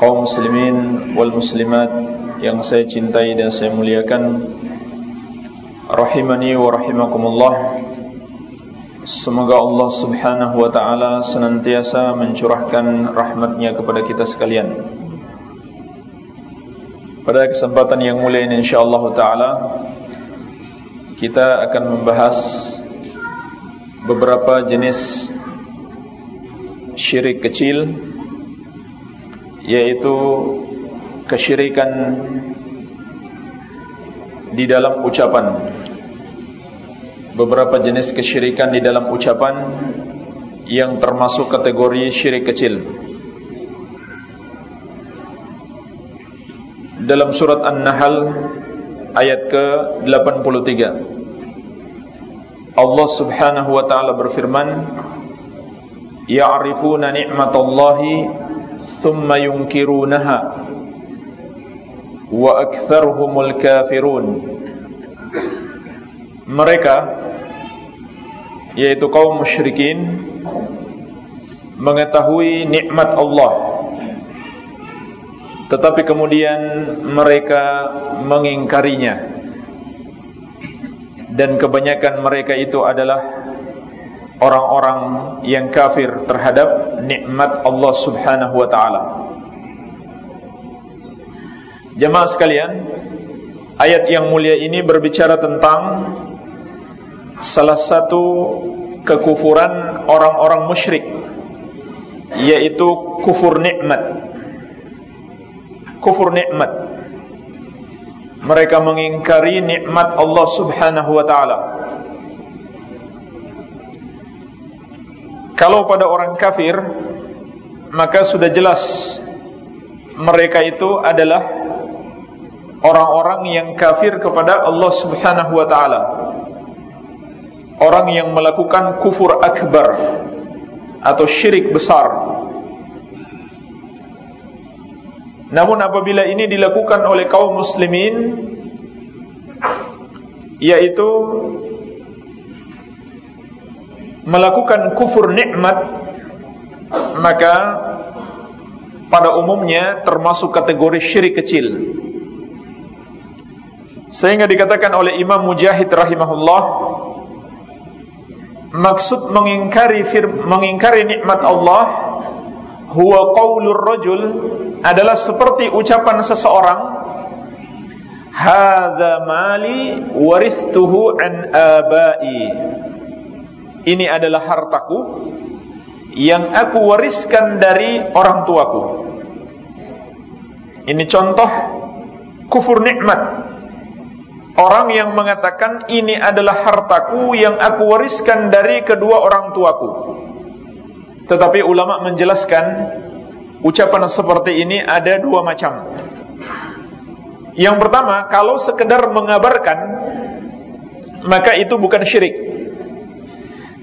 kaum muslimin wal muslimat yang saya cintai dan saya muliakan. Rahimani wa rahimakumullah. Semoga Allah Subhanahu wa taala senantiasa mencurahkan rahmatnya kepada kita sekalian. Pada kesempatan yang mulia ini insyaallah taala kita akan membahas beberapa jenis syirik kecil yaitu kesyirikan di dalam ucapan. Beberapa jenis kesyirikan di dalam ucapan yang termasuk kategori syirik kecil. Dalam surat An-Nahl ayat ke-83. Allah Subhanahu wa taala berfirman ya'rifuna ni'matallahi ثم ينكرونها وأكثرهم الكافرون mereka yaitu kaum musyrikin mengetahui nikmat Allah tetapi kemudian mereka mengingkarinya dan kebanyakan mereka itu adalah orang-orang yang kafir terhadap nikmat Allah Subhanahu wa taala. Jemaah sekalian, ayat yang mulia ini berbicara tentang salah satu kekufuran orang-orang musyrik yaitu kufur nikmat. Kufur nikmat. Mereka mengingkari nikmat Allah Subhanahu wa taala. Kalau pada orang kafir Maka sudah jelas Mereka itu adalah Orang-orang yang kafir kepada Allah subhanahu wa ta'ala. Orang yang melakukan kufur akbar Atau syirik besar. Namun apabila ini dilakukan oleh kaum muslimin Yaitu melakukan kufur nikmat maka pada umumnya termasuk kategori syirik kecil. Sehingga dikatakan oleh Imam Mujahid rahimahullah maksud mengingkari fir, mengingkari nikmat Allah huwa qaulur rajul adalah seperti ucapan seseorang hadza mali waristuhu an abai ini adalah hartaku yang aku wariskan dari orang tuaku. Ini contoh kufur nikmat. Orang yang mengatakan ini adalah hartaku yang aku wariskan dari kedua orang tuaku. Tetapi ulama menjelaskan ucapan seperti ini ada dua macam. Yang pertama, kalau sekedar mengabarkan maka itu bukan syirik.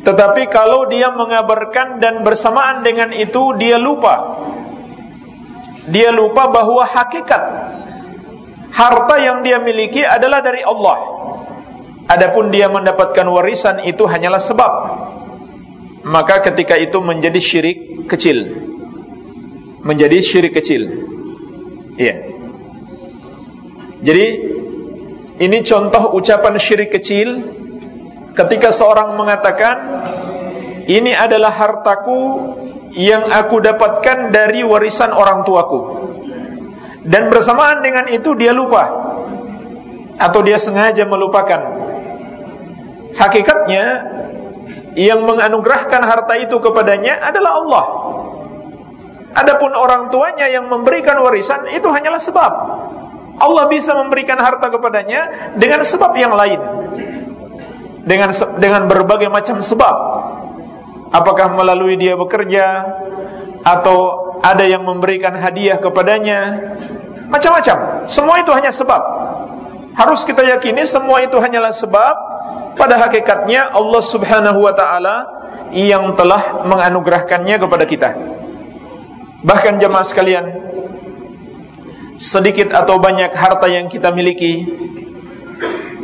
Tetapi kalau dia mengabarkan dan bersamaan dengan itu dia lupa. Dia lupa bahwa hakikat harta yang dia miliki adalah dari Allah. Adapun dia mendapatkan warisan itu hanyalah sebab. Maka ketika itu menjadi syirik kecil. Menjadi syirik kecil. Iya. Jadi ini contoh ucapan syirik kecil ketika seorang mengatakan ini adalah hartaku yang aku dapatkan dari warisan orang tuaku. Dan bersamaan dengan itu dia lupa. Atau dia sengaja melupakan. Hakikatnya yang menganugerahkan harta itu kepadanya adalah Allah. Adapun orang tuanya yang memberikan warisan itu hanyalah sebab. Allah bisa memberikan harta kepadanya dengan sebab yang lain dengan dengan berbagai macam sebab. Apakah melalui dia bekerja atau ada yang memberikan hadiah kepadanya, macam-macam. Semua itu hanya sebab. Harus kita yakini semua itu hanyalah sebab. Pada hakikatnya Allah Subhanahu wa taala yang telah menganugerahkannya kepada kita. Bahkan jemaah sekalian, sedikit atau banyak harta yang kita miliki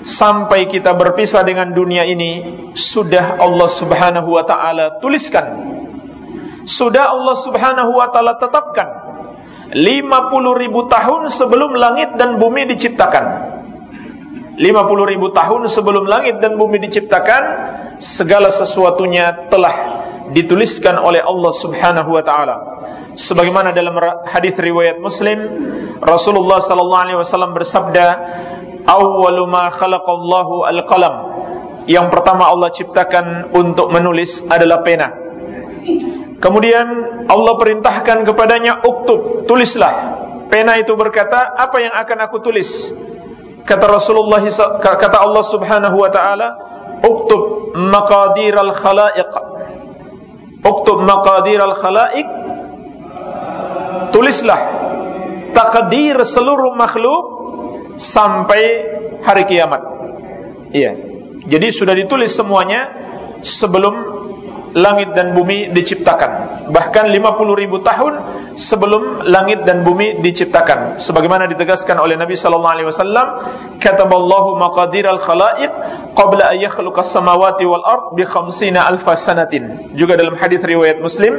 sampai kita berpisah dengan dunia ini sudah Allah Subhanahu wa taala tuliskan. Sudah Allah Subhanahu wa taala tetapkan. 50 ribu tahun sebelum langit dan bumi diciptakan. 50 ribu tahun sebelum langit dan bumi diciptakan segala sesuatunya telah dituliskan oleh Allah Subhanahu wa taala. Sebagaimana dalam hadis riwayat Muslim Rasulullah sallallahu alaihi wasallam bersabda awwalu ma khalaqallahu al-qalam. Yang pertama Allah ciptakan untuk menulis adalah pena. Kemudian Allah perintahkan kepadanya uktub, tulislah. Pena itu berkata, apa yang akan aku tulis? Kata Rasulullah kata Allah Subhanahu wa taala, uktub maqadir al-khalaiq. Uktub maqadir al-khalaiq. Tulislah takdir seluruh makhluk sampai hari kiamat. Iya. Jadi sudah ditulis semuanya sebelum langit dan bumi diciptakan. Bahkan 50 ribu tahun sebelum langit dan bumi diciptakan. Sebagaimana ditegaskan oleh Nabi sallallahu alaihi wasallam, "Kataballahu maqadir al-khalaiq qabla an yakhluqa as-samawati wal ard bi 50 alf sanatin." Juga dalam hadis riwayat Muslim,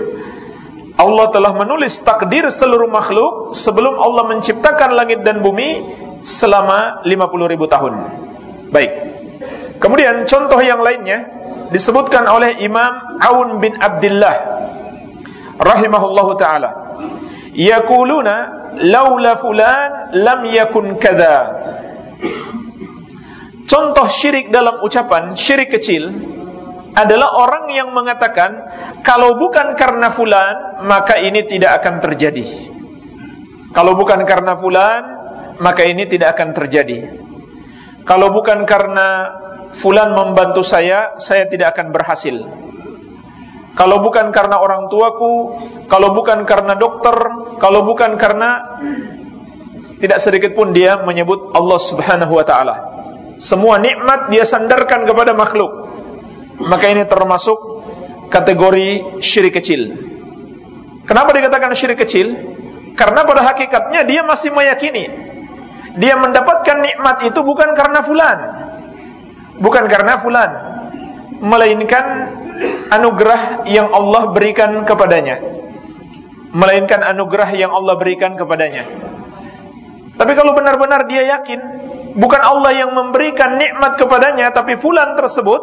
Allah telah menulis takdir seluruh makhluk sebelum Allah menciptakan langit dan bumi selama 50 ribu tahun. Baik. Kemudian contoh yang lainnya disebutkan oleh Imam Aun bin Abdullah rahimahullahu taala. Yaquluna laula fulan lam yakun kadza. Contoh syirik dalam ucapan syirik kecil adalah orang yang mengatakan kalau bukan karena fulan maka ini tidak akan terjadi. Kalau bukan karena fulan maka ini tidak akan terjadi. Kalau bukan karena fulan membantu saya, saya tidak akan berhasil. Kalau bukan karena orang tuaku, kalau bukan karena dokter, kalau bukan karena tidak sedikit pun dia menyebut Allah Subhanahu wa taala. Semua nikmat dia sandarkan kepada makhluk. Maka ini termasuk kategori syirik kecil. Kenapa dikatakan syirik kecil? Karena pada hakikatnya dia masih meyakini dia mendapatkan nikmat itu bukan karena fulan. Bukan karena fulan. Melainkan anugerah yang Allah berikan kepadanya. Melainkan anugerah yang Allah berikan kepadanya. Tapi kalau benar-benar dia yakin bukan Allah yang memberikan nikmat kepadanya tapi fulan tersebut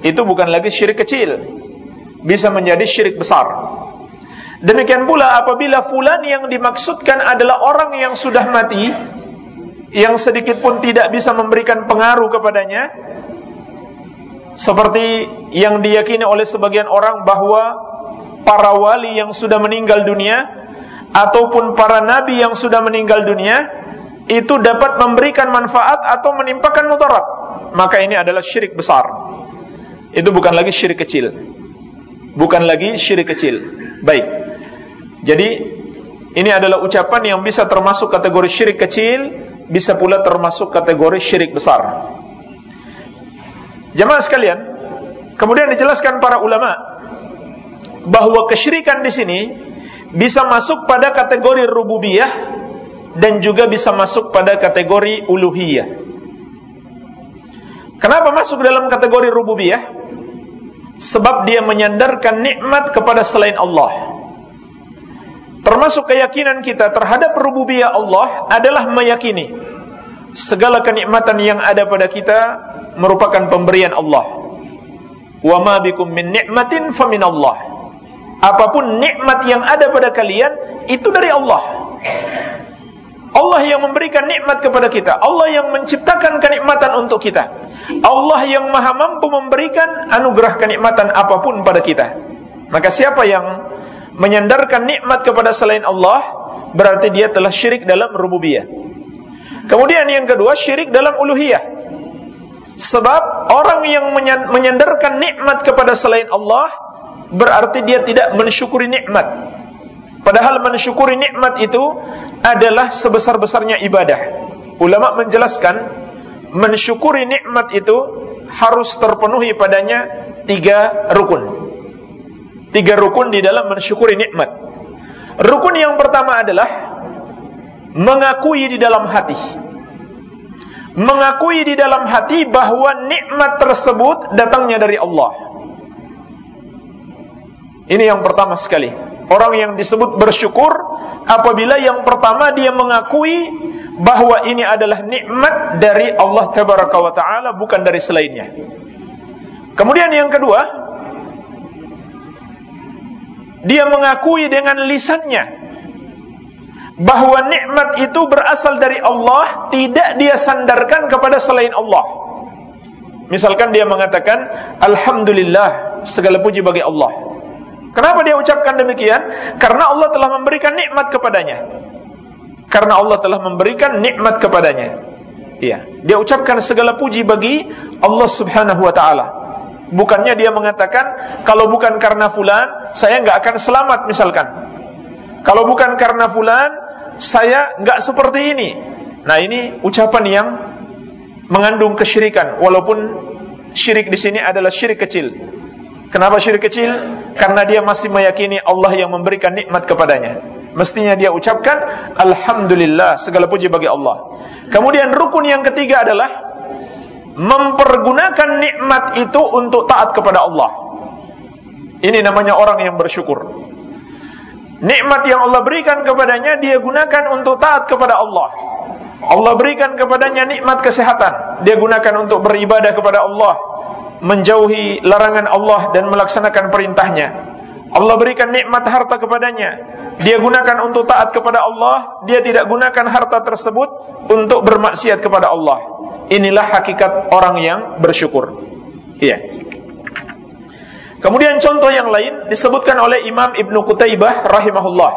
itu bukan lagi syirik kecil. Bisa menjadi syirik besar. Demikian pula apabila fulan yang dimaksudkan adalah orang yang sudah mati yang sedikit pun tidak bisa memberikan pengaruh kepadanya seperti yang diyakini oleh sebagian orang bahwa para wali yang sudah meninggal dunia ataupun para nabi yang sudah meninggal dunia itu dapat memberikan manfaat atau menimpakan mudarat. Maka ini adalah syirik besar. Itu bukan lagi syirik kecil. Bukan lagi syirik kecil. Baik. Jadi ini adalah ucapan yang bisa termasuk kategori syirik kecil bisa pula termasuk kategori syirik besar. Jemaah sekalian, kemudian dijelaskan para ulama bahwa kesyirikan di sini bisa masuk pada kategori rububiyah dan juga bisa masuk pada kategori uluhiyah. Kenapa masuk dalam kategori rububiyah? Sebab dia menyandarkan nikmat kepada selain Allah. Termasuk keyakinan kita terhadap rububiyah Allah adalah meyakini segala kenikmatan yang ada pada kita merupakan pemberian Allah. Wa ma bikum min ni'matin min Allah. Apa pun nikmat yang ada pada kalian itu dari Allah. Allah yang memberikan nikmat kepada kita. Allah yang menciptakan kenikmatan untuk kita. Allah yang maha mampu memberikan anugerah kenikmatan apa pun pada kita. Maka siapa yang menyandarkan nikmat kepada selain Allah berarti dia telah syirik dalam rububiyah. Kemudian yang kedua syirik dalam uluhiyah. Sebab orang yang menyandarkan nikmat kepada selain Allah berarti dia tidak mensyukuri nikmat. Padahal mensyukuri nikmat itu adalah sebesar-besarnya ibadah. Ulama menjelaskan mensyukuri nikmat itu harus terpenuhi padanya tiga rukun. Tiga rukun di dalam mensyukuri nikmat. Rukun yang pertama adalah mengakui di dalam hati. Mengakui di dalam hati bahwa nikmat tersebut datangnya dari Allah. Ini yang pertama sekali. Orang yang disebut bersyukur apabila yang pertama dia mengakui bahwa ini adalah nikmat dari Allah Tabaraka wa taala bukan dari selainnya. Kemudian yang kedua, dia mengakui dengan lisannya bahwa nikmat itu berasal dari Allah, tidak dia sandarkan kepada selain Allah. Misalkan dia mengatakan, Alhamdulillah, segala puji bagi Allah. Kenapa dia ucapkan demikian? Karena Allah telah memberikan nikmat kepadanya. Karena Allah telah memberikan nikmat kepadanya. Iya, dia ucapkan segala puji bagi Allah Subhanahu wa taala. Bukannya dia mengatakan kalau bukan karena fulan saya nggak akan selamat misalkan. Kalau bukan karena fulan saya nggak seperti ini. Nah ini ucapan yang mengandung kesyirikan, walaupun syirik di sini adalah syirik kecil. Kenapa syirik kecil? Karena dia masih meyakini Allah yang memberikan nikmat kepadanya. Mestinya dia ucapkan Alhamdulillah segala puji bagi Allah. Kemudian rukun yang ketiga adalah mempergunakan nikmat itu untuk taat kepada Allah. Ini namanya orang yang bersyukur. Nikmat yang Allah berikan kepadanya dia gunakan untuk taat kepada Allah. Allah berikan kepadanya nikmat kesehatan, dia gunakan untuk beribadah kepada Allah, menjauhi larangan Allah dan melaksanakan perintahnya. Allah berikan nikmat harta kepadanya, dia gunakan untuk taat kepada Allah, dia tidak gunakan harta tersebut untuk bermaksiat kepada Allah. Inilah hakikat orang yang bersyukur. Iya. Kemudian contoh yang lain disebutkan oleh Imam Ibn Qutaibah rahimahullah.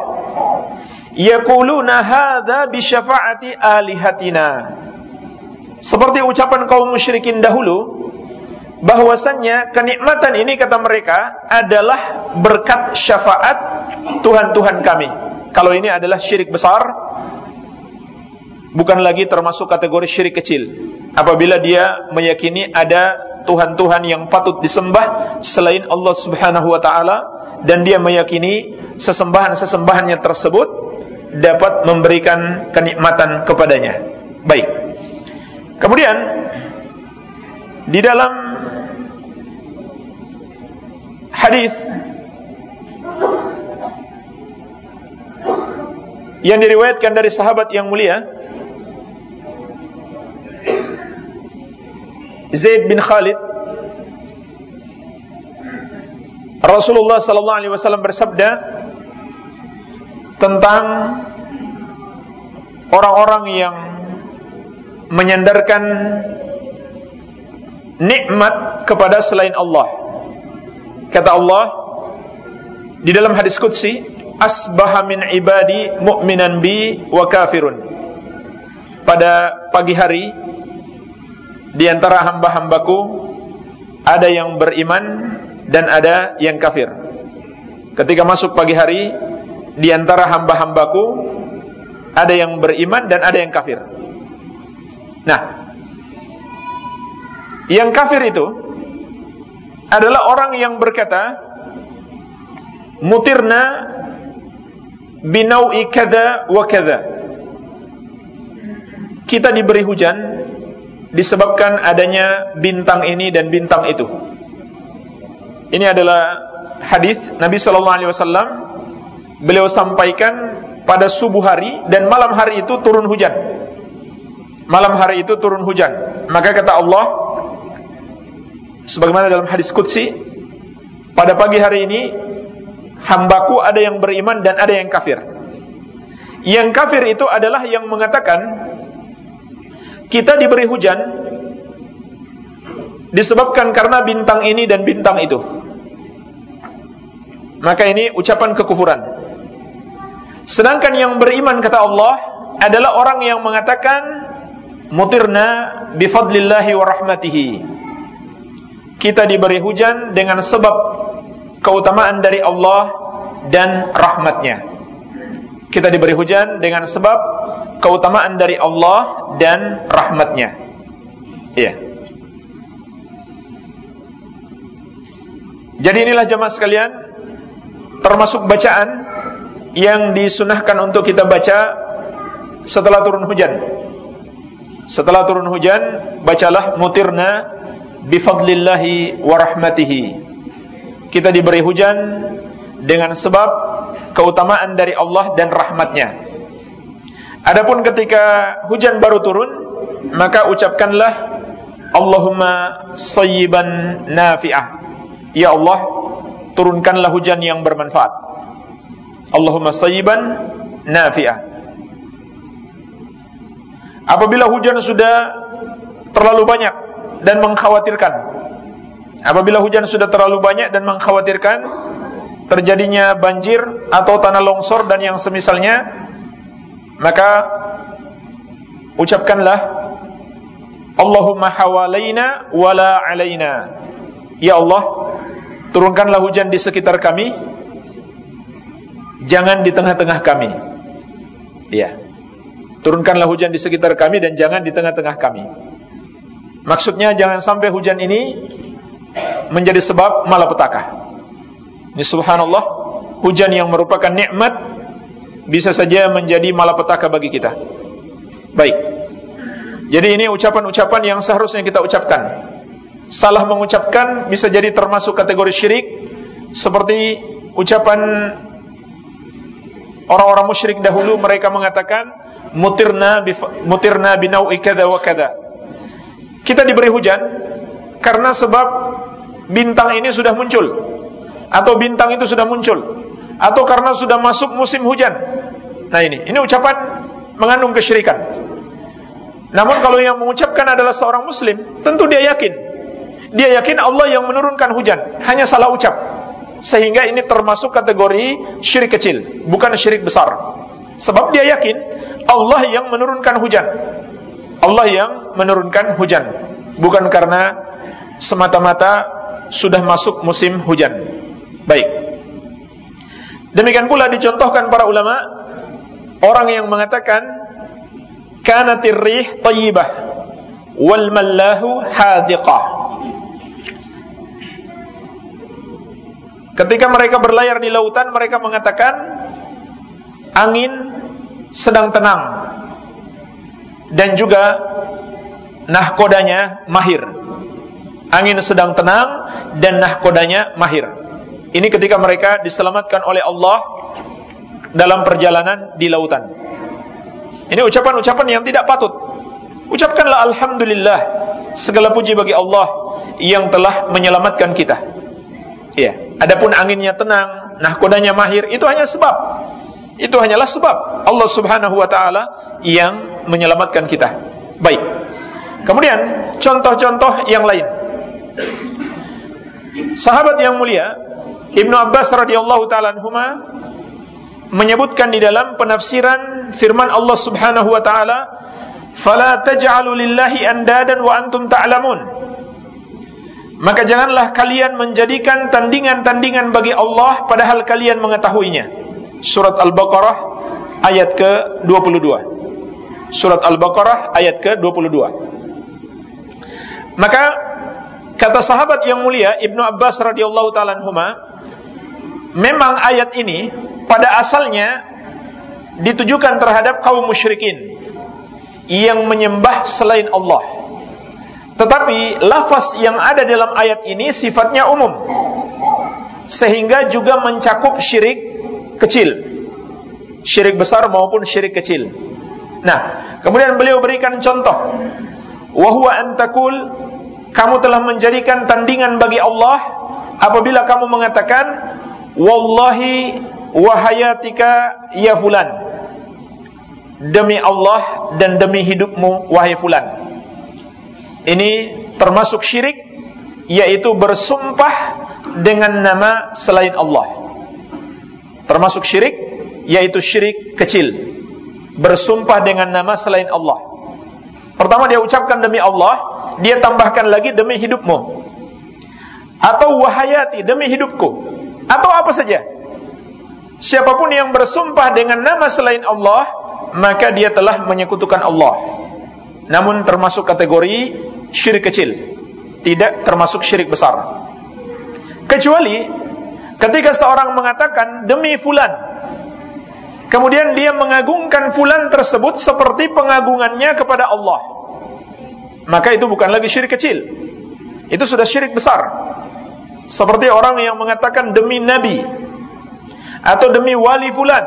Yaquluna hadza bi syafa'ati alihatina. Seperti ucapan kaum musyrikin dahulu bahwasannya kenikmatan ini kata mereka adalah berkat syafaat Tuhan-Tuhan kami. Kalau ini adalah syirik besar bukan lagi termasuk kategori syirik kecil. Apabila dia meyakini ada Tuhan-Tuhan yang patut disembah selain Allah Subhanahu wa taala dan dia meyakini sesembahan-sesembahannya tersebut dapat memberikan kenikmatan kepadanya. Baik. Kemudian di dalam hadis yang diriwayatkan dari sahabat yang mulia Zaid bin Khalid Rasulullah sallallahu alaihi wasallam bersabda tentang orang-orang yang menyandarkan nikmat kepada selain Allah. Kata Allah di dalam hadis qudsi, asbaha min ibadi mu'minan bi wa kafirun. Pada pagi hari di antara hamba-hambaku ada yang beriman dan ada yang kafir. Ketika masuk pagi hari di antara hamba-hambaku ada yang beriman dan ada yang kafir. Nah, yang kafir itu adalah orang yang berkata mutirna binau'i kada wa kada. Kita diberi hujan disebabkan adanya bintang ini dan bintang itu. Ini adalah hadis Nabi sallallahu alaihi wasallam beliau sampaikan pada subuh hari dan malam hari itu turun hujan. Malam hari itu turun hujan. Maka kata Allah sebagaimana dalam hadis qudsi pada pagi hari ini hambaku ada yang beriman dan ada yang kafir. Yang kafir itu adalah yang mengatakan kita diberi hujan disebabkan karena bintang ini dan bintang itu. Maka ini ucapan kekufuran. Sedangkan yang beriman kata Allah adalah orang yang mengatakan mutirna bifadlillahi wa rahmatihi. Kita diberi hujan dengan sebab keutamaan dari Allah dan rahmatnya. Kita diberi hujan dengan sebab keutamaan dari Allah dan rahmatnya. Iya. Jadi inilah jemaah sekalian termasuk bacaan yang disunahkan untuk kita baca setelah turun hujan. Setelah turun hujan, bacalah mutirna bifadlillahi wa rahmatihi. Kita diberi hujan dengan sebab keutamaan dari Allah dan rahmatnya. Adapun ketika hujan baru turun, maka ucapkanlah Allahumma sayyiban nafi'ah. Ya Allah, turunkanlah hujan yang bermanfaat. Allahumma sayyiban nafi'ah. Apabila hujan sudah terlalu banyak dan mengkhawatirkan. Apabila hujan sudah terlalu banyak dan mengkhawatirkan terjadinya banjir atau tanah longsor dan yang semisalnya, maka ucapkanlah Allahumma hawalaina wala alaina. Ya Allah, turunkanlah hujan di sekitar kami, jangan di tengah-tengah kami. Ya. Turunkanlah hujan di sekitar kami dan jangan di tengah-tengah kami. Maksudnya jangan sampai hujan ini menjadi sebab malapetaka. Ini subhanallah, hujan yang merupakan nikmat bisa saja menjadi malapetaka bagi kita. Baik. Jadi ini ucapan-ucapan yang seharusnya kita ucapkan. Salah mengucapkan bisa jadi termasuk kategori syirik seperti ucapan orang-orang musyrik dahulu mereka mengatakan mutirna mutirna binau'i kada wa kada. Kita diberi hujan karena sebab bintang ini sudah muncul atau bintang itu sudah muncul atau karena sudah masuk musim hujan. Nah ini, ini ucapan mengandung kesyirikan. Namun kalau yang mengucapkan adalah seorang muslim, tentu dia yakin. Dia yakin Allah yang menurunkan hujan, hanya salah ucap. Sehingga ini termasuk kategori syirik kecil, bukan syirik besar. Sebab dia yakin Allah yang menurunkan hujan. Allah yang menurunkan hujan. Bukan karena semata-mata sudah masuk musim hujan. Baik. Demikian pula dicontohkan para ulama orang yang mengatakan kanatir rih thayyibah wal mallahu hadiqah. Ketika mereka berlayar di lautan mereka mengatakan angin sedang tenang dan juga nahkodanya mahir. Angin sedang tenang dan nahkodanya mahir. Ini ketika mereka diselamatkan oleh Allah dalam perjalanan di lautan. Ini ucapan-ucapan yang tidak patut. Ucapkanlah alhamdulillah segala puji bagi Allah yang telah menyelamatkan kita. Iya, adapun anginnya tenang, nahkodanya mahir itu hanya sebab itu hanyalah sebab Allah Subhanahu wa taala yang menyelamatkan kita. Baik. Kemudian contoh-contoh yang lain. Sahabat yang mulia Ibnu Abbas radhiyallahu taala anhuma menyebutkan di dalam penafsiran firman Allah Subhanahu wa taala, "Fala taj'alu lillahi andadan wa antum ta'lamun." Maka janganlah kalian menjadikan tandingan-tandingan bagi Allah padahal kalian mengetahuinya surat Al-Baqarah ayat ke-22. Surat Al-Baqarah ayat ke-22. Maka kata sahabat yang mulia Ibnu Abbas radhiyallahu taala memang ayat ini pada asalnya ditujukan terhadap kaum musyrikin yang menyembah selain Allah. Tetapi lafaz yang ada dalam ayat ini sifatnya umum sehingga juga mencakup syirik kecil. Syirik besar maupun syirik kecil. Nah, kemudian beliau berikan contoh. Wahwa antakul kamu telah menjadikan tandingan bagi Allah apabila kamu mengatakan wallahi wahayatika ya fulan. Demi Allah dan demi hidupmu wahai fulan. Ini termasuk syirik yaitu bersumpah dengan nama selain Allah. Termasuk syirik yaitu syirik kecil. Bersumpah dengan nama selain Allah. Pertama dia ucapkan demi Allah dia tambahkan lagi demi hidupmu. Atau wahayati demi hidupku atau apa saja siapa pun yang bersumpah dengan nama selain Allah, maka dia telah menyekutukan Allah. Namun termasuk kategori syirik kecil, tidak termasuk syirik besar. Kecuali ketika seorang mengatakan demi fulan, kemudian dia mengagungkan fulan tersebut seperti pengagungannya kepada Allah. Maka itu bukan lagi syirik kecil. Itu sudah syirik besar. Seperti orang yang mengatakan demi nabi atau demi wali fulan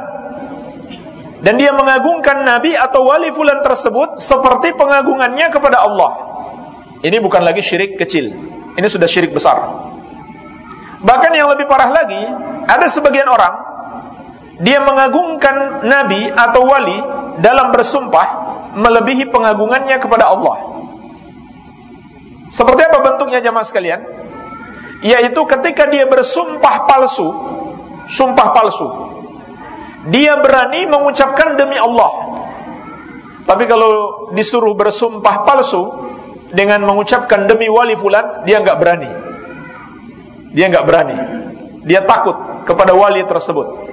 dan dia mengagungkan nabi atau wali fulan tersebut seperti pengagungannya kepada Allah. Ini bukan lagi syirik kecil. Ini sudah syirik besar. Bahkan yang lebih parah lagi, ada sebagian orang dia mengagungkan nabi atau wali dalam bersumpah melebihi pengagungannya kepada Allah. Seperti apa bentuknya jamaah sekalian? Yaitu ketika dia bersumpah palsu, sumpah palsu. Dia berani mengucapkan demi Allah. Tapi kalau disuruh bersumpah palsu dengan mengucapkan demi wali fulan, dia enggak berani. Dia enggak berani. Dia takut kepada wali tersebut.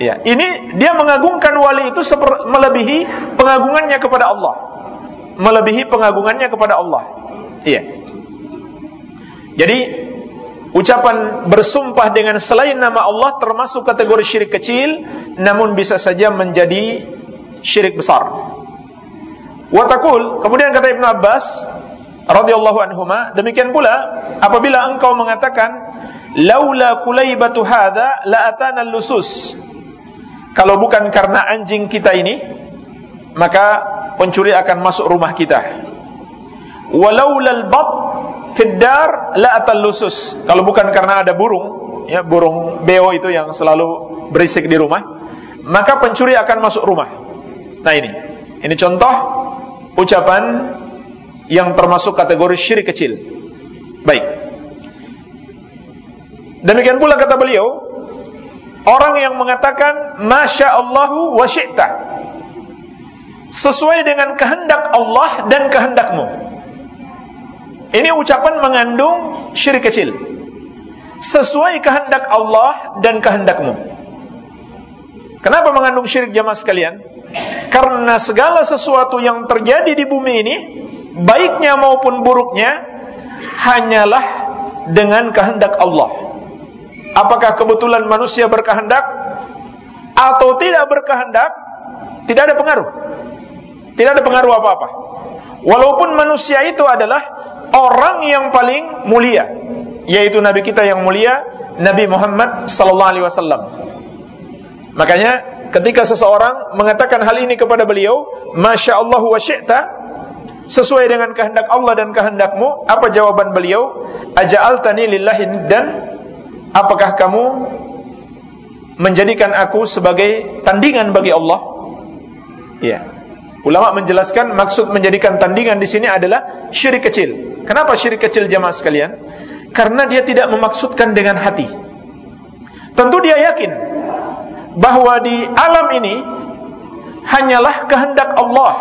Ya, ini dia mengagungkan wali itu melebihi pengagungannya kepada Allah. Melebihi pengagungannya kepada Allah. Iya. Jadi ucapan bersumpah dengan selain nama Allah termasuk kategori syirik kecil namun bisa saja menjadi syirik besar. Watakul kemudian kata Ibnu Abbas radhiyallahu anhuma demikian pula apabila engkau mengatakan laula kulaibatu hadza la atana lusus kalau bukan karena anjing kita ini maka pencuri akan masuk rumah kita walaulal bab fiddar la lusus. Kalau bukan karena ada burung, ya burung beo itu yang selalu berisik di rumah, maka pencuri akan masuk rumah. Nah ini, ini contoh ucapan yang termasuk kategori syirik kecil. Baik. Demikian pula kata beliau, orang yang mengatakan masya Allahu wa syi'ta sesuai dengan kehendak Allah dan kehendakmu. Ini ucapan mengandung syirik kecil. Sesuai kehendak Allah dan kehendakmu. Kenapa mengandung syirik jamaah sekalian? Karena segala sesuatu yang terjadi di bumi ini, baiknya maupun buruknya, hanyalah dengan kehendak Allah. Apakah kebetulan manusia berkehendak atau tidak berkehendak? Tidak ada pengaruh. Tidak ada pengaruh apa-apa. Walaupun manusia itu adalah orang yang paling mulia yaitu nabi kita yang mulia Nabi Muhammad sallallahu alaihi wasallam. Makanya ketika seseorang mengatakan hal ini kepada beliau, "Masya Allah wa syi'ta" sesuai dengan kehendak Allah dan kehendakmu, apa jawaban beliau? Aja'altani lillahi dan apakah kamu menjadikan aku sebagai tandingan bagi Allah? Iya. Ulama menjelaskan maksud menjadikan tandingan di sini adalah syirik kecil. Kenapa syirik kecil jamaah sekalian? Karena dia tidak memaksudkan dengan hati. Tentu dia yakin bahwa di alam ini hanyalah kehendak Allah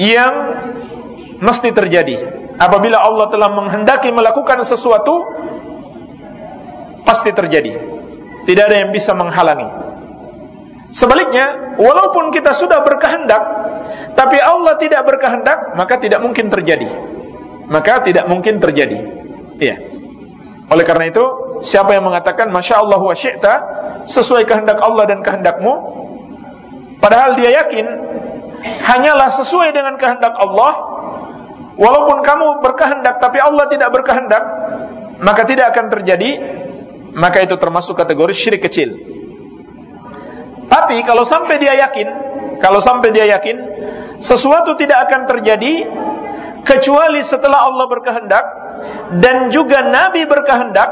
yang mesti terjadi. Apabila Allah telah menghendaki melakukan sesuatu, pasti terjadi. Tidak ada yang bisa menghalangi. Sebaliknya, walaupun kita sudah berkehendak, tapi Allah tidak berkehendak, maka tidak mungkin terjadi maka tidak mungkin terjadi. Iya. Oleh karena itu, siapa yang mengatakan Masya Allah wa syi'ta sesuai kehendak Allah dan kehendakmu, padahal dia yakin hanyalah sesuai dengan kehendak Allah, walaupun kamu berkehendak tapi Allah tidak berkehendak, maka tidak akan terjadi, maka itu termasuk kategori syirik kecil. Tapi kalau sampai dia yakin, kalau sampai dia yakin sesuatu tidak akan terjadi kecuali setelah Allah berkehendak dan juga Nabi berkehendak,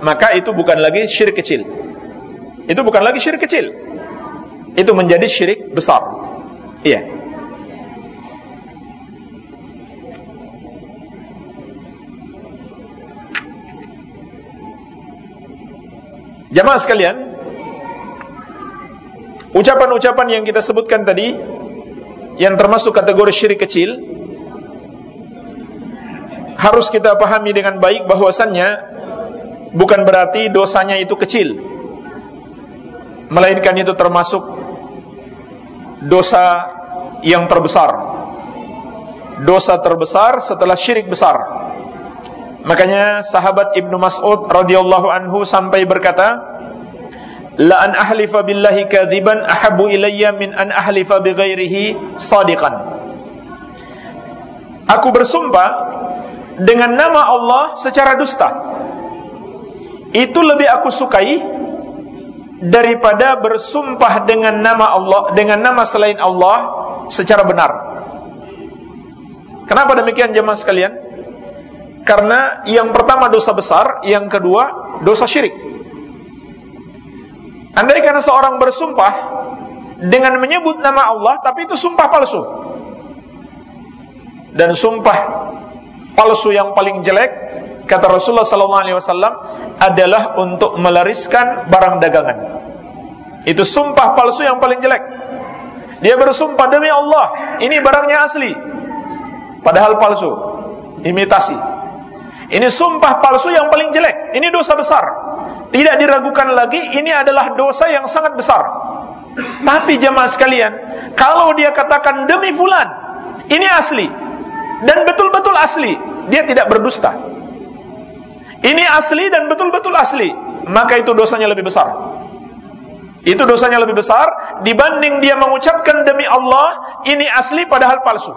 maka itu bukan lagi syirik kecil. Itu bukan lagi syirik kecil. Itu menjadi syirik besar. Iya. Jamaah sekalian, ucapan-ucapan yang kita sebutkan tadi yang termasuk kategori syirik kecil harus kita pahami dengan baik bahwasannya bukan berarti dosanya itu kecil. melainkan itu termasuk dosa yang terbesar. Dosa terbesar setelah syirik besar. Makanya sahabat Ibnu Mas'ud radhiyallahu anhu sampai berkata, "La an ahlifa billahi kadziban ahabbu ilayya min an ahlifa bighairihi sadiqan." Aku bersumpah dengan nama Allah secara dusta. Itu lebih aku sukai daripada bersumpah dengan nama Allah dengan nama selain Allah secara benar. Kenapa demikian jemaah sekalian? Karena yang pertama dosa besar, yang kedua dosa syirik. Andai karena seorang bersumpah dengan menyebut nama Allah, tapi itu sumpah palsu. Dan sumpah palsu yang paling jelek, kata Rasulullah SAW adalah untuk melariskan barang dagangan. Itu sumpah palsu yang paling jelek. Dia bersumpah demi Allah, ini barangnya asli. Padahal palsu, imitasi. Ini sumpah palsu yang paling jelek. Ini dosa besar. Tidak diragukan lagi, ini adalah dosa yang sangat besar. Tapi jemaah sekalian, kalau dia katakan demi fulan, ini asli dan betul-betul asli, dia tidak berdusta. Ini asli dan betul-betul asli, maka itu dosanya lebih besar. Itu dosanya lebih besar dibanding dia mengucapkan demi Allah ini asli padahal palsu.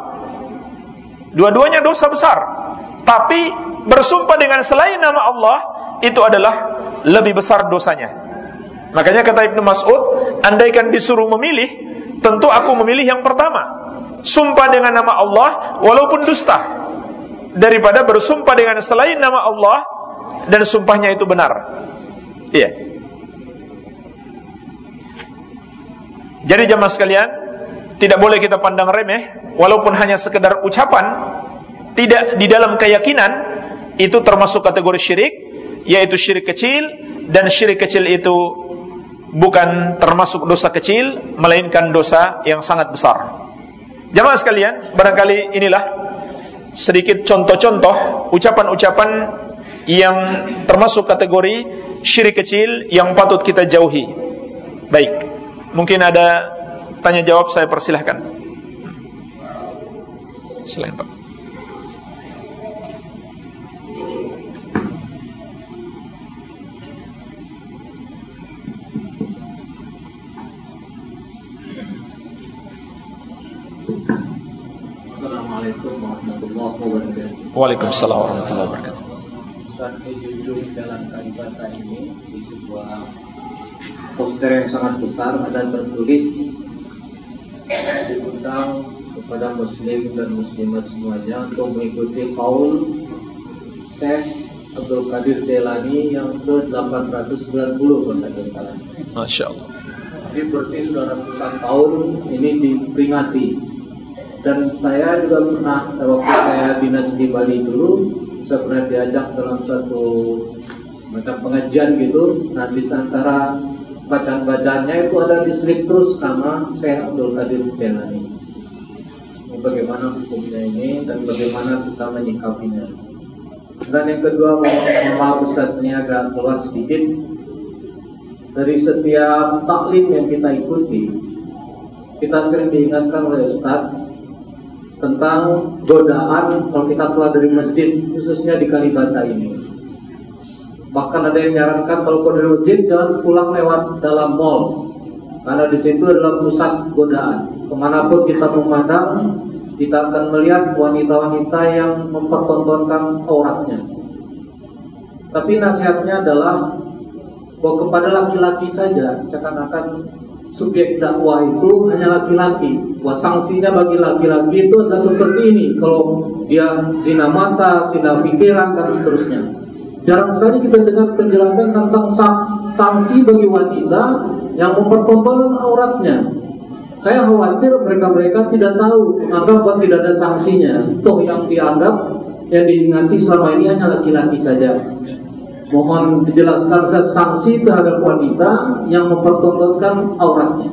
Dua-duanya dosa besar. Tapi bersumpah dengan selain nama Allah itu adalah lebih besar dosanya. Makanya kata Ibnu Mas'ud, andaikan disuruh memilih, tentu aku memilih yang pertama. Sumpah dengan nama Allah walaupun dusta daripada bersumpah dengan selain nama Allah dan sumpahnya itu benar. Iya. Jadi jamaah sekalian, tidak boleh kita pandang remeh walaupun hanya sekedar ucapan, tidak di dalam keyakinan itu termasuk kategori syirik, yaitu syirik kecil dan syirik kecil itu bukan termasuk dosa kecil melainkan dosa yang sangat besar. Jamaah sekalian, barangkali inilah sedikit contoh-contoh ucapan-ucapan yang termasuk kategori syirik kecil yang patut kita jauhi. Baik. Mungkin ada tanya jawab saya persilahkan. Selain Pak. Assalamualaikum warahmatullahi wabarakatuh. Waalaikumsalam warahmatullahi wabarakatuh. Ustaz judul dalam kalimat ini di sebuah poster yang sangat besar ada tertulis diundang kepada muslim dan muslimat semuanya untuk mengikuti kaul Syekh Abdul Qadir Delani yang ke-890 kalau saya salah. Masya Allah. Jadi berarti sudah ratusan tahun ini diperingati. Dan saya juga pernah waktu saya dinas di Bali dulu, saya pernah diajak dalam satu macam pengajian gitu. Nah di antara bacaan-bacaannya itu ada diselik terus nama Syekh Abdul Qadir Jailani. Bagaimana hukumnya ini dan bagaimana kita menyikapinya. Dan yang kedua, maaf Ustaz ini agak keluar sedikit. Dari setiap taklim yang kita ikuti, kita sering diingatkan oleh Ustaz tentang godaan kalau kita keluar dari masjid, khususnya di Kalibata ini. Bahkan ada yang menyarankan kalau kau dari masjid jangan pulang lewat dalam mall, karena di situ adalah pusat godaan. Ke mana pun kita memandang, kita akan melihat wanita-wanita yang mempertontonkan auratnya. Tapi nasihatnya adalah bahwa kepada laki-laki saja, seakan-akan subjek dakwah itu hanya laki-laki. Wah sanksinya bagi laki-laki itu adalah seperti ini. Kalau dia zina mata, zina pikiran dan seterusnya. Jarang sekali kita dengar penjelasan tentang sanksi bagi wanita yang mempertontonkan auratnya. Saya khawatir mereka-mereka tidak tahu maka tidak ada sanksinya. Toh yang dianggap yang diingati selama ini hanya laki-laki saja. Mohon dijelaskan sanksi terhadap wanita yang mempertontonkan auratnya.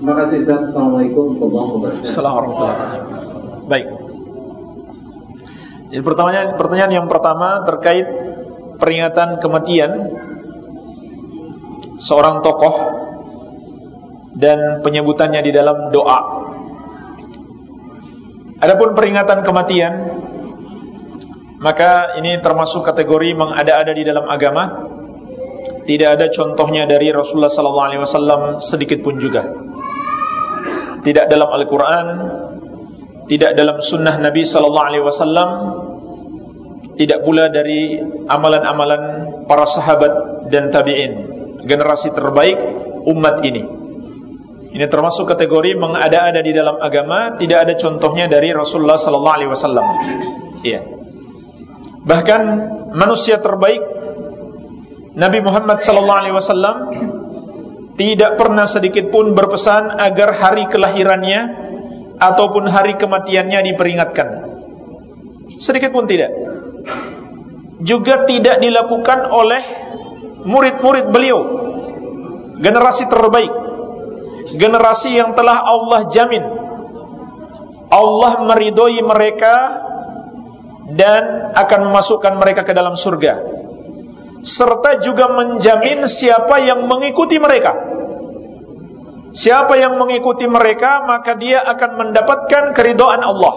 Terima kasih dan Assalamualaikum warahmatullahi wabarakatuh. Assalamualaikum Baik. Jadi pertanyaan, pertanyaan yang pertama terkait peringatan kematian seorang tokoh dan penyebutannya di dalam doa. Adapun peringatan kematian maka ini termasuk kategori mengada-ada di dalam agama. Tidak ada contohnya dari Rasulullah sallallahu alaihi wasallam sedikit pun juga. Tidak dalam Al-Qur'an, tidak dalam sunnah Nabi sallallahu alaihi wasallam, tidak pula dari amalan-amalan para sahabat dan tabi'in, generasi terbaik umat ini. Ini termasuk kategori mengada-ada di dalam agama, tidak ada contohnya dari Rasulullah sallallahu alaihi wasallam. Iya. Bahkan manusia terbaik Nabi Muhammad sallallahu alaihi wasallam tidak pernah sedikit pun berpesan agar hari kelahirannya ataupun hari kematiannya diperingatkan. Sedikit pun tidak. Juga tidak dilakukan oleh murid-murid beliau. Generasi terbaik. Generasi yang telah Allah jamin. Allah meridhoi mereka dan akan memasukkan mereka ke dalam surga. Serta juga menjamin siapa yang mengikuti mereka. Siapa yang mengikuti mereka maka dia akan mendapatkan keridhaan Allah.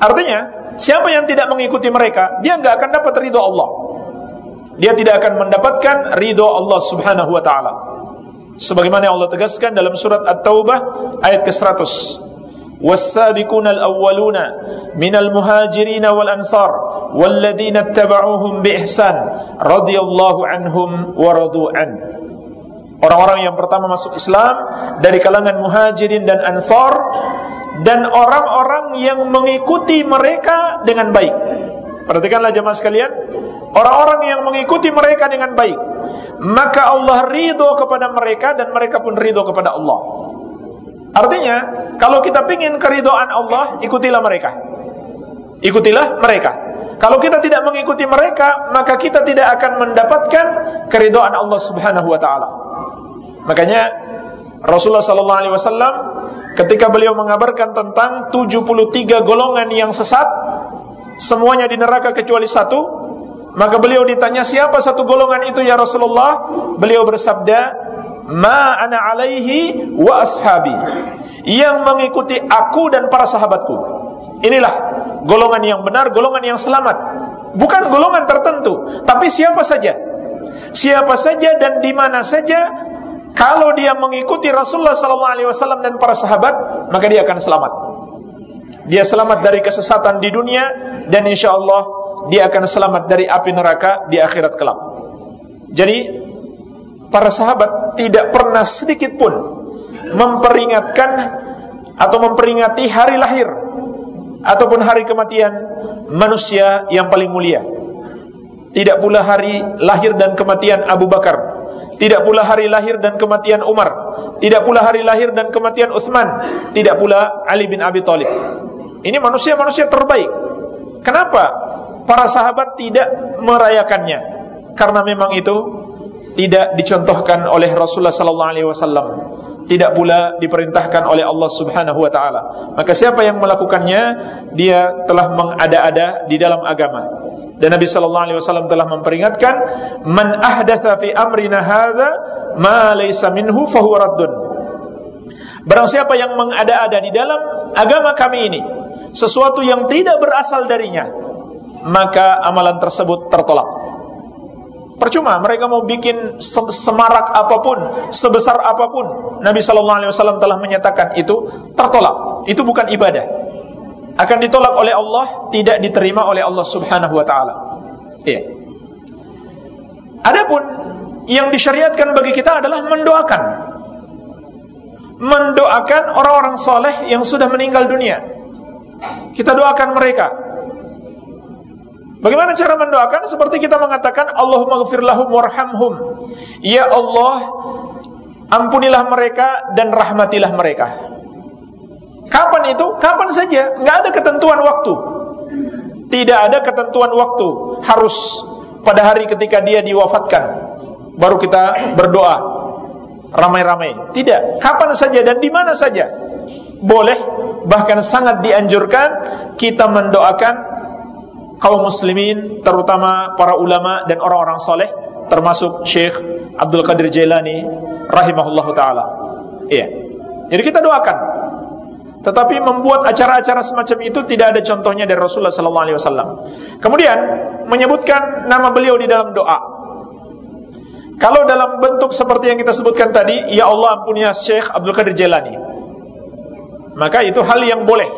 Artinya siapa yang tidak mengikuti mereka dia enggak akan dapat ridho Allah. Dia tidak akan mendapatkan ridho Allah subhanahu wa ta'ala. Sebagaimana Allah tegaskan dalam surat At-Taubah ayat ke-100 والسابقون الأولون من المهاجرين والأنصار والذين اتبعوهم بإحسان رضي الله عنهم ورضوا عنه Orang-orang yang pertama masuk Islam dari kalangan muhajirin dan ansar dan orang-orang yang mengikuti mereka dengan baik. Perhatikanlah jemaah sekalian, orang-orang yang mengikuti mereka dengan baik, maka Allah ridho kepada mereka dan mereka pun ridho kepada Allah. Artinya, kalau kita ingin keridoan Allah, ikutilah mereka. Ikutilah mereka. Kalau kita tidak mengikuti mereka, maka kita tidak akan mendapatkan keridoan Allah Subhanahu wa taala. Makanya Rasulullah sallallahu alaihi wasallam ketika beliau mengabarkan tentang 73 golongan yang sesat, semuanya di neraka kecuali satu, maka beliau ditanya siapa satu golongan itu ya Rasulullah? Beliau bersabda, ma ana alaihi wa ashabi. Yang mengikuti aku dan para sahabatku. Inilah golongan yang benar golongan yang selamat. Bukan golongan tertentu tapi siapa saja. Siapa saja dan di mana saja kalau dia mengikuti Rasulullah sallallahu alaihi wasallam dan para sahabat maka dia akan selamat. Dia selamat dari kesesatan di dunia dan insyaallah dia akan selamat dari api neraka di akhirat kelak. Jadi para sahabat tidak pernah sedikit pun memperingatkan atau memperingati hari lahir ataupun hari kematian manusia yang paling mulia. Tidak pula hari lahir dan kematian Abu Bakar, tidak pula hari lahir dan kematian Umar, tidak pula hari lahir dan kematian Utsman, tidak pula Ali bin Abi Thalib. Ini manusia-manusia terbaik. Kenapa para sahabat tidak merayakannya? Karena memang itu tidak dicontohkan oleh Rasulullah sallallahu alaihi wasallam tidak pula diperintahkan oleh Allah Subhanahu wa taala. Maka siapa yang melakukannya dia telah mengada-ada di dalam agama. Dan Nabi sallallahu alaihi wasallam telah memperingatkan man ahdatha fi amrina hadza ma laysa minhu fahuwa raddun. Barang siapa yang mengada-ada di dalam agama kami ini sesuatu yang tidak berasal darinya maka amalan tersebut tertolak Percuma mereka mau bikin semarak apa pun, sebesar apa pun. Nabi sallallahu alaihi wasallam telah menyatakan itu tertolak. Itu bukan ibadah. Akan ditolak oleh Allah, tidak diterima oleh Allah Subhanahu wa taala. Iya. Adapun yang disyariatkan bagi kita adalah mendoakan. Mendoakan orang-orang soleh yang sudah meninggal dunia. Kita doakan mereka Bagaimana cara mendoakan? Seperti kita mengatakan Allahumma gfir lahum warhamhum. Ya Allah, ampunilah mereka dan rahmatilah mereka. Kapan itu? Kapan saja, nggak ada ketentuan waktu. Tidak ada ketentuan waktu. Harus pada hari ketika dia diwafatkan baru kita berdoa ramai-ramai. Tidak, kapan saja dan di mana saja. Boleh bahkan sangat dianjurkan kita mendoakan kaum muslimin terutama para ulama dan orang-orang soleh termasuk Syekh Abdul Qadir Jailani rahimahullah taala Iya. Jadi kita doakan. Tetapi membuat acara-acara semacam itu tidak ada contohnya dari Rasulullah sallallahu alaihi wasallam. Kemudian menyebutkan nama beliau di dalam doa. Kalau dalam bentuk seperti yang kita sebutkan tadi, ya Allah ampunilah Syekh Abdul Qadir Jailani. Maka itu hal yang boleh.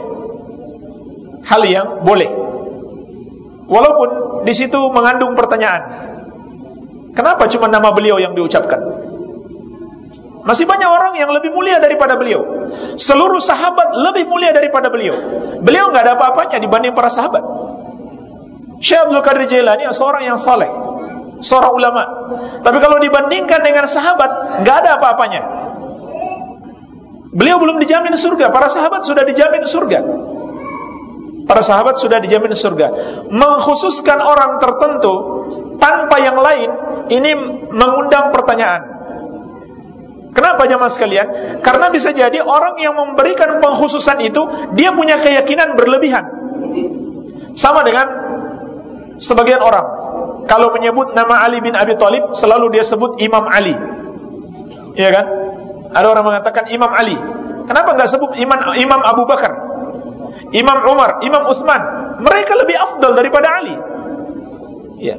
Hal yang boleh. Walaupun di situ mengandung pertanyaan. Kenapa cuma nama beliau yang diucapkan? Masih banyak orang yang lebih mulia daripada beliau. Seluruh sahabat lebih mulia daripada beliau. Beliau nggak ada apa-apanya dibanding para sahabat. Syekh Abdul Qadir Jailani seorang yang saleh, seorang ulama. Tapi kalau dibandingkan dengan sahabat, nggak ada apa-apanya. Beliau belum dijamin surga, para sahabat sudah dijamin surga. Para sahabat sudah dijamin surga. Mengkhususkan orang tertentu tanpa yang lain ini mengundang pertanyaan. Kenapa jemaah sekalian? Karena bisa jadi orang yang memberikan pengkhususan itu dia punya keyakinan berlebihan. Sama dengan sebagian orang kalau menyebut nama Ali bin Abi Thalib selalu dia sebut Imam Ali. Iya kan? Ada orang mengatakan Imam Ali. Kenapa enggak sebut Imam Imam Abu Bakar? Imam Umar, Imam Utsman. Mereka lebih afdal daripada Ali. Iya.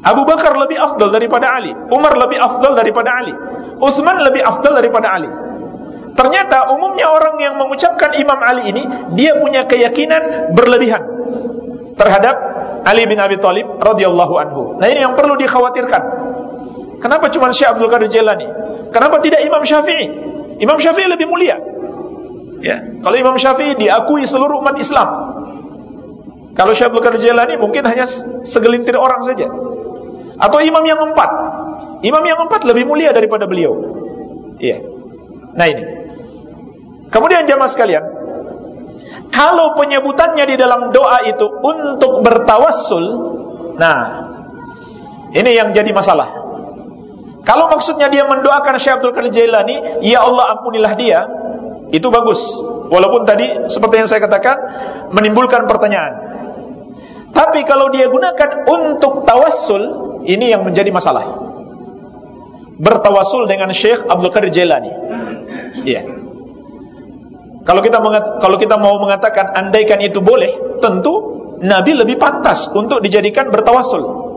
Abu Bakar lebih afdal daripada Ali. Umar lebih afdal daripada Ali. Utsman lebih afdal daripada Ali. Ternyata umumnya orang yang mengucapkan Imam Ali ini dia punya keyakinan berlebihan terhadap Ali bin Abi Thalib radhiyallahu anhu. Nah ini yang perlu dikhawatirkan. Kenapa cuma Syekh Abdul Qadir Jailani? Kenapa tidak Imam Syafi'i? Imam Syafi'i lebih mulia. Ya, kalau Imam Syafi'i diakui seluruh umat Islam. Kalau Syekh Abdul Qadir Jailani mungkin hanya segelintir orang saja. Atau imam yang empat Imam yang empat lebih mulia daripada beliau. Iya. Nah ini. Kemudian jamaah sekalian, kalau penyebutannya di dalam doa itu untuk bertawassul, nah ini yang jadi masalah. Kalau maksudnya dia mendoakan Syekh Abdul Qadir Jailani, ya Allah ampunilah dia, itu bagus. Walaupun tadi seperti yang saya katakan menimbulkan pertanyaan. Tapi kalau dia gunakan untuk tawassul, ini yang menjadi masalah bertawasul dengan Syekh Abdul Qadir Jailani. Iya. Kalau kita kalau kita mau mengatakan andaikan itu boleh, tentu Nabi lebih pantas untuk dijadikan bertawasul.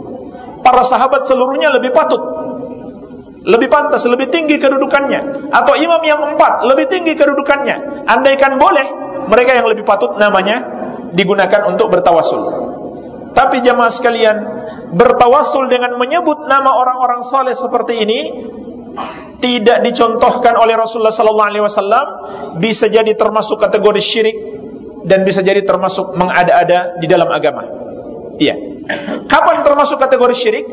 Para sahabat seluruhnya lebih patut. Lebih pantas, lebih tinggi kedudukannya. Atau imam yang empat, lebih tinggi kedudukannya. Andaikan boleh, mereka yang lebih patut namanya digunakan untuk bertawasul. Tapi jamaah sekalian, bertawasul dengan menyebut nama orang-orang saleh seperti ini tidak dicontohkan oleh Rasulullah sallallahu alaihi wasallam bisa jadi termasuk kategori syirik dan bisa jadi termasuk mengada-ada di dalam agama. Iya. Kapan termasuk kategori syirik?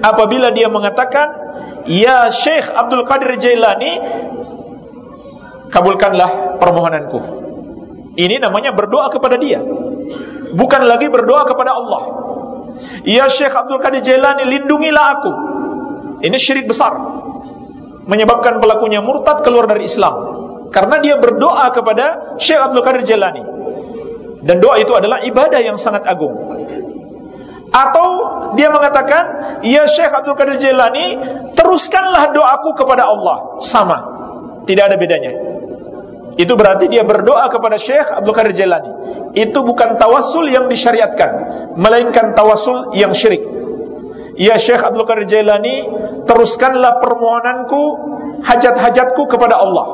Apabila dia mengatakan, "Ya Syekh Abdul Qadir Jailani, kabulkanlah permohonanku." Ini namanya berdoa kepada dia. Bukan lagi berdoa kepada Allah. Ya Syekh Abdul Qadir Jailani lindungilah aku Ini syirik besar Menyebabkan pelakunya murtad keluar dari Islam Karena dia berdoa kepada Syekh Abdul Qadir Jailani Dan doa itu adalah ibadah yang sangat agung Atau dia mengatakan Ya Syekh Abdul Qadir Jailani Teruskanlah doaku kepada Allah. Sama. Tidak ada bedanya. Itu berarti dia berdoa kepada Syekh Abdul Qadir Jailani itu bukan tawasul yang disyariatkan melainkan tawasul yang syirik. Ya Syekh Abdul Qadir Jailani teruskanlah permohonanku hajat-hajatku kepada Allah.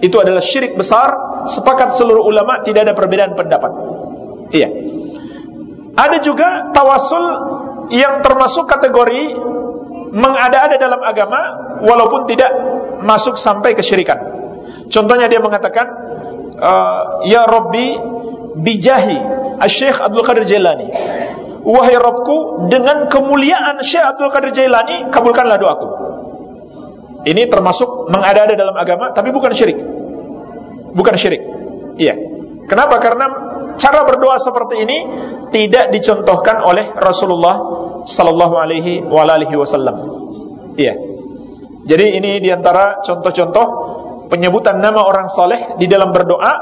Itu adalah syirik besar sepakat seluruh ulama tidak ada perbedaan pendapat. Iya. Ada juga tawasul yang termasuk kategori mengada-ada dalam agama walaupun tidak masuk sampai kesyirikan contohnya dia mengatakan uh, ya Rabbi bijahi Syekh Abdul Qadir Jailani. Wahai Rabbku, dengan kemuliaan Syekh Abdul Qadir Jailani, kabulkanlah doaku. Ini termasuk mengada-ada dalam agama, tapi bukan syirik. Bukan syirik. Iya. Kenapa? Karena cara berdoa seperti ini tidak dicontohkan oleh Rasulullah sallallahu alaihi wasallam. Iya. Jadi ini di antara contoh-contoh penyebutan nama orang saleh di dalam berdoa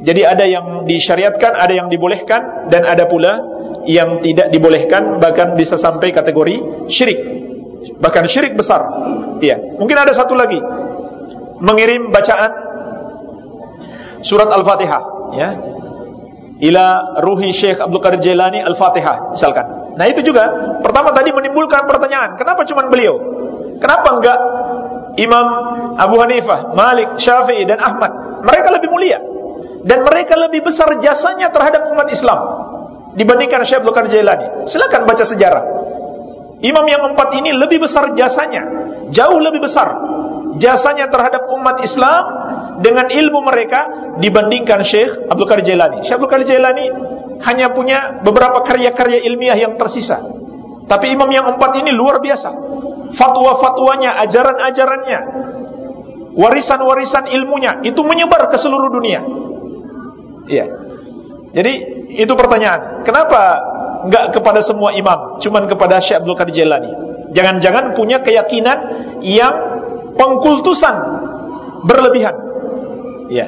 jadi ada yang disyariatkan, ada yang dibolehkan dan ada pula yang tidak dibolehkan bahkan bisa sampai kategori syirik. Bahkan syirik besar. Iya. Mungkin ada satu lagi. mengirim bacaan surat Al-Fatihah ya ila ruhi Syekh Abdul Qadir Jailani Al-Fatihah misalkan. Nah, itu juga pertama tadi menimbulkan pertanyaan, kenapa cuma beliau? Kenapa enggak Imam Abu Hanifah, Malik, Syafi'i dan Ahmad? Mereka lebih mulia dan mereka lebih besar jasanya terhadap umat Islam dibandingkan Syekh Abdul Qadir Jailani. Silakan baca sejarah. Imam yang empat ini lebih besar jasanya, jauh lebih besar jasanya terhadap umat Islam dengan ilmu mereka dibandingkan Syekh Abdul Qadir Jailani. Syekh Abdul Qadir Jailani hanya punya beberapa karya-karya ilmiah yang tersisa. Tapi imam yang empat ini luar biasa. Fatwa-fatwanya, ajaran-ajarannya, warisan-warisan ilmunya itu menyebar ke seluruh dunia. Iya. Jadi itu pertanyaan. Kenapa enggak kepada semua imam, cuman kepada Syekh Abdul Qadir Jailani? Jangan-jangan punya keyakinan yang pengkultusan berlebihan. Iya.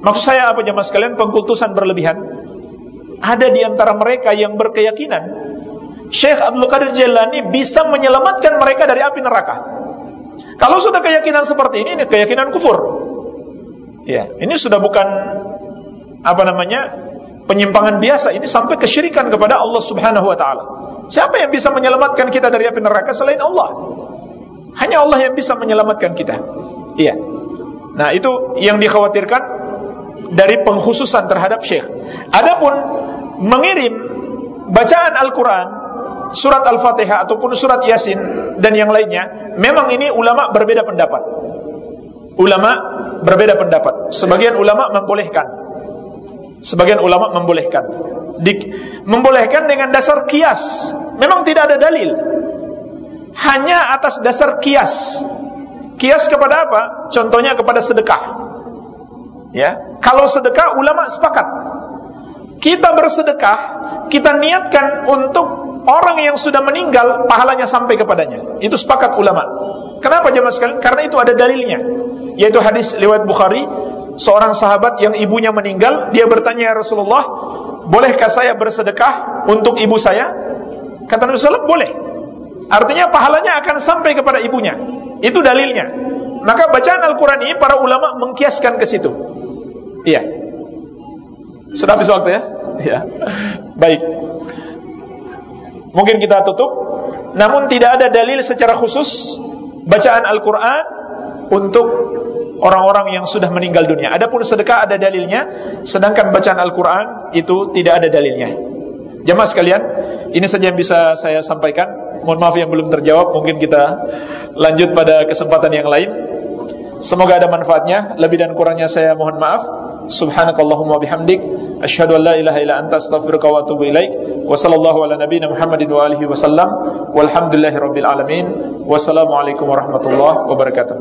Maksud saya apa jemaah sekalian pengkultusan berlebihan? Ada di antara mereka yang berkeyakinan Syekh Abdul Qadir Jailani bisa menyelamatkan mereka dari api neraka. Kalau sudah keyakinan seperti ini, ini keyakinan kufur. Ya, ini sudah bukan apa namanya? penyimpangan biasa, ini sampai kesyirikan kepada Allah Subhanahu wa taala. Siapa yang bisa menyelamatkan kita dari api neraka selain Allah? Hanya Allah yang bisa menyelamatkan kita. Iya. Nah, itu yang dikhawatirkan dari pengkhususan terhadap syekh. Adapun mengirim bacaan Al-Qur'an, surat Al-Fatihah ataupun surat Yasin dan yang lainnya, memang ini ulama berbeda pendapat. Ulama berbeda pendapat. Sebagian ulama membolehkan. Sebagian ulama membolehkan. Di, membolehkan dengan dasar kias. Memang tidak ada dalil. Hanya atas dasar kias. Kias kepada apa? Contohnya kepada sedekah. Ya, kalau sedekah ulama sepakat. Kita bersedekah, kita niatkan untuk orang yang sudah meninggal pahalanya sampai kepadanya. Itu sepakat ulama. Kenapa jemaah sekalian? Karena itu ada dalilnya. Yaitu hadis lewat Bukhari seorang sahabat yang ibunya meninggal, dia bertanya ya Rasulullah, bolehkah saya bersedekah untuk ibu saya? Kata SAW, boleh. Artinya pahalanya akan sampai kepada ibunya. Itu dalilnya. Maka bacaan Al-Quran ini para ulama mengkiaskan ke situ. Iya. Sudah habis waktu ya? Iya. Baik. Mungkin kita tutup. Namun tidak ada dalil secara khusus bacaan Al-Quran untuk orang-orang yang sudah meninggal dunia. Adapun sedekah ada dalilnya, sedangkan bacaan Al-Quran itu tidak ada dalilnya. Jamaah sekalian, ini saja yang bisa saya sampaikan. Mohon maaf yang belum terjawab, mungkin kita lanjut pada kesempatan yang lain. Semoga ada manfaatnya. Lebih dan kurangnya saya mohon maaf. Subhanakallahumma bihamdik asyhadu an la ilaha illa anta astaghfiruka wa atubu ilaik. Wa sallallahu ala nabiyyina Muhammadin wa alihi wasallam. Walhamdulillahirabbil alamin. Wassalamualaikum warahmatullahi wabarakatuh.